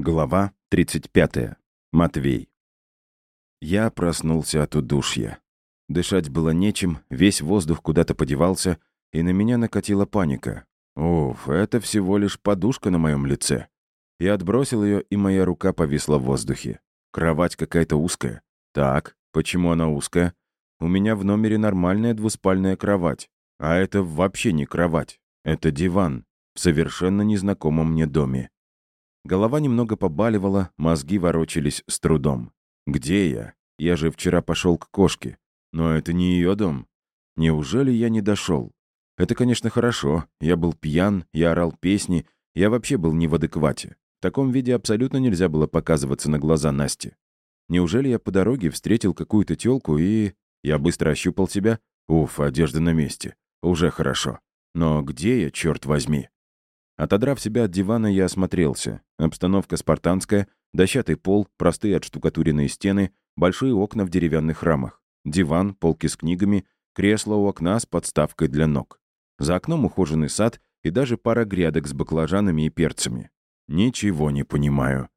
Глава 35. Матвей. Я проснулся от удушья. Дышать было нечем, весь воздух куда-то подевался, и на меня накатила паника. Уф, это всего лишь подушка на моем лице. Я отбросил ее, и моя рука повисла в воздухе. Кровать какая-то узкая. Так, почему она узкая? У меня в номере нормальная двуспальная кровать. А это вообще не кровать. Это диван в совершенно незнакомом мне доме. Голова немного побаливала, мозги ворочались с трудом. «Где я? Я же вчера пошел к кошке. Но это не ее дом. Неужели я не дошел? Это, конечно, хорошо. Я был пьян, я орал песни, я вообще был не в адеквате. В таком виде абсолютно нельзя было показываться на глаза Насти. Неужели я по дороге встретил какую-то тёлку и... Я быстро ощупал себя. Уф, одежда на месте. Уже хорошо. Но где я, черт возьми? Отодрав себя от дивана, я осмотрелся. Обстановка спартанская, дощатый пол, простые отштукатуренные стены, большие окна в деревянных рамах, диван, полки с книгами, кресло у окна с подставкой для ног. За окном ухоженный сад и даже пара грядок с баклажанами и перцами. Ничего не понимаю.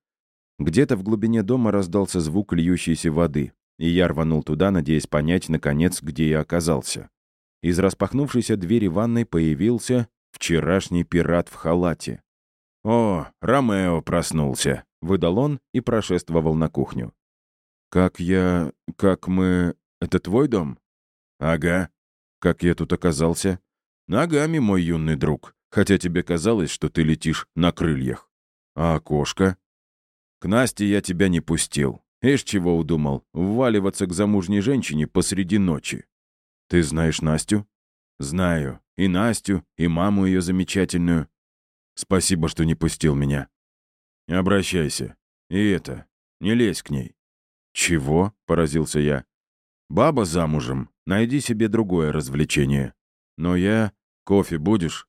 Где-то в глубине дома раздался звук льющейся воды, и я рванул туда, надеясь понять, наконец, где я оказался. Из распахнувшейся двери ванной появился Вчерашний пират в халате. «О, Ромео проснулся», — выдал он и прошествовал на кухню. «Как я... как мы... Это твой дом?» «Ага». «Как я тут оказался?» «Ногами, мой юный друг, хотя тебе казалось, что ты летишь на крыльях». «А кошка?» «К Насте я тебя не пустил. Ишь, чего удумал, вваливаться к замужней женщине посреди ночи». «Ты знаешь Настю?» «Знаю. И Настю, и маму ее замечательную. Спасибо, что не пустил меня. Обращайся. И это, не лезь к ней. Чего? Поразился я. Баба замужем. Найди себе другое развлечение. Но я... Кофе будешь?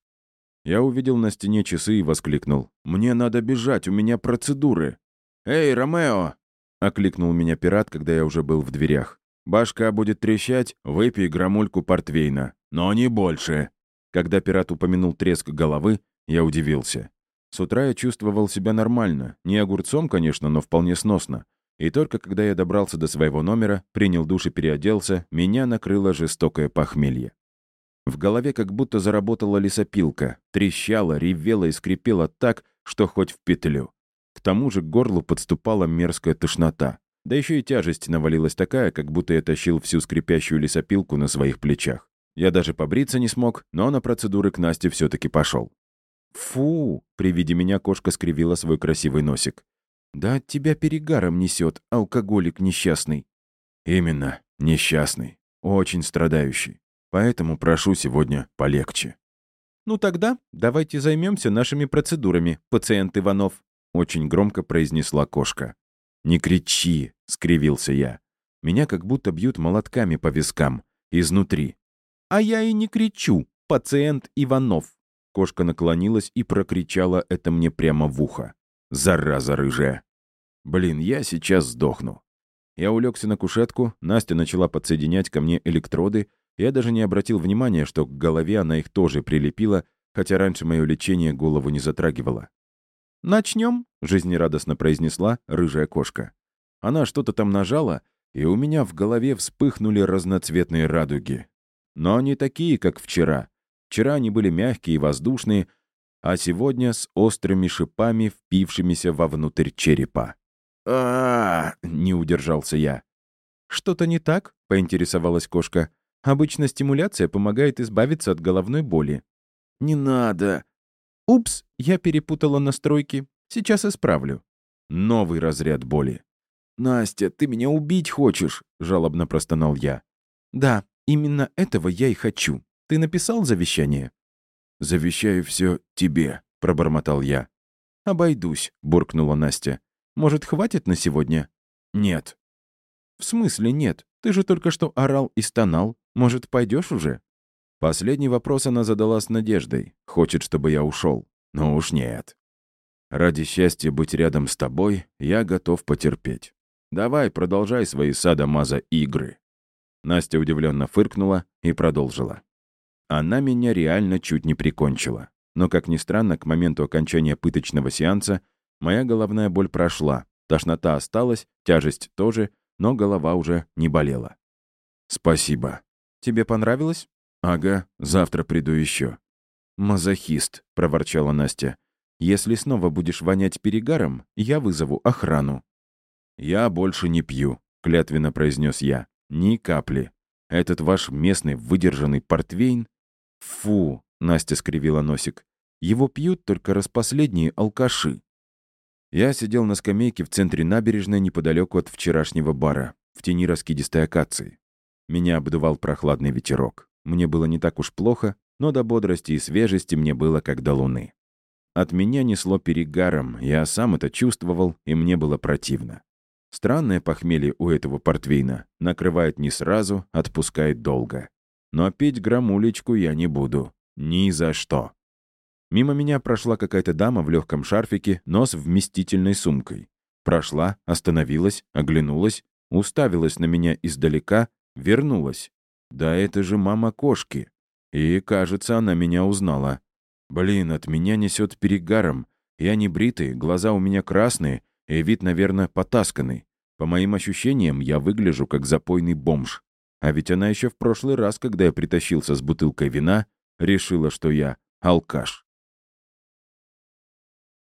Я увидел на стене часы и воскликнул. «Мне надо бежать, у меня процедуры!» «Эй, Ромео!» — окликнул меня пират, когда я уже был в дверях. «Башка будет трещать, выпей грамульку портвейна, но не больше!» Когда пират упомянул треск головы, я удивился. С утра я чувствовал себя нормально. Не огурцом, конечно, но вполне сносно. И только когда я добрался до своего номера, принял душ и переоделся, меня накрыло жестокое похмелье. В голове как будто заработала лесопилка, трещала, ревела и скрипела так, что хоть в петлю. К тому же к горлу подступала мерзкая тошнота. Да еще и тяжесть навалилась такая, как будто я тащил всю скрипящую лесопилку на своих плечах. Я даже побриться не смог, но на процедуры к Насте все таки пошел. «Фу!» — при виде меня кошка скривила свой красивый носик. «Да от тебя перегаром несет, алкоголик несчастный». «Именно, несчастный, очень страдающий. Поэтому прошу сегодня полегче». «Ну тогда давайте займемся нашими процедурами, пациент Иванов», — очень громко произнесла кошка. «Не кричи!» — скривился я. Меня как будто бьют молотками по вискам, изнутри. «А я и не кричу, пациент Иванов». Кошка наклонилась и прокричала это мне прямо в ухо. «Зараза рыжая!» «Блин, я сейчас сдохну». Я улегся на кушетку, Настя начала подсоединять ко мне электроды, я даже не обратил внимания, что к голове она их тоже прилепила, хотя раньше мое лечение голову не затрагивало. «Начнем», — жизнерадостно произнесла рыжая кошка. Она что-то там нажала, и у меня в голове вспыхнули разноцветные радуги. Но не такие, как вчера. Вчера они были мягкие и воздушные, а сегодня с острыми шипами, впившимися вовнутрь черепа. а, не удержался я. «Что-то не так?» — поинтересовалась кошка. «Обычно стимуляция помогает избавиться от головной боли». «Не надо!» «Упс, я перепутала настройки. Сейчас исправлю». Новый разряд боли. «Настя, ты меня убить хочешь?» — жалобно простонал я. «Да, Именно этого я и хочу. Ты написал завещание?» «Завещаю все тебе», — пробормотал я. «Обойдусь», — буркнула Настя. «Может, хватит на сегодня?» «Нет». «В смысле нет? Ты же только что орал и стонал. Может, пойдешь уже?» Последний вопрос она задала с надеждой. Хочет, чтобы я ушел. Но уж нет. Ради счастья быть рядом с тобой, я готов потерпеть. Давай, продолжай свои садомаза игры. Настя удивленно фыркнула и продолжила. Она меня реально чуть не прикончила. Но, как ни странно, к моменту окончания пыточного сеанса Моя головная боль прошла, тошнота осталась, тяжесть тоже, но голова уже не болела. «Спасибо. Тебе понравилось?» «Ага, завтра приду еще». «Мазохист», — проворчала Настя. «Если снова будешь вонять перегаром, я вызову охрану». «Я больше не пью», — клятвенно произнес я. «Ни капли. Этот ваш местный выдержанный портвейн...» «Фу», — Настя скривила носик. «Его пьют только распоследние алкаши». Я сидел на скамейке в центре набережной неподалеку от вчерашнего бара, в тени раскидистой акации. Меня обдувал прохладный ветерок. Мне было не так уж плохо, но до бодрости и свежести мне было как до луны. От меня несло перегаром, я сам это чувствовал, и мне было противно. Странное похмелье у этого портвейна. Накрывает не сразу, отпускает долго. Но пить грамулечку я не буду. Ни за что. Мимо меня прошла какая-то дама в легком шарфике, но с вместительной сумкой. Прошла, остановилась, оглянулась, уставилась на меня издалека, вернулась. Да это же мама кошки. И, кажется, она меня узнала. Блин, от меня несет перегаром. Я не бритый, глаза у меня красные, и вид, наверное, потасканный. По моим ощущениям, я выгляжу как запойный бомж. А ведь она еще в прошлый раз, когда я притащился с бутылкой вина, решила, что я алкаш.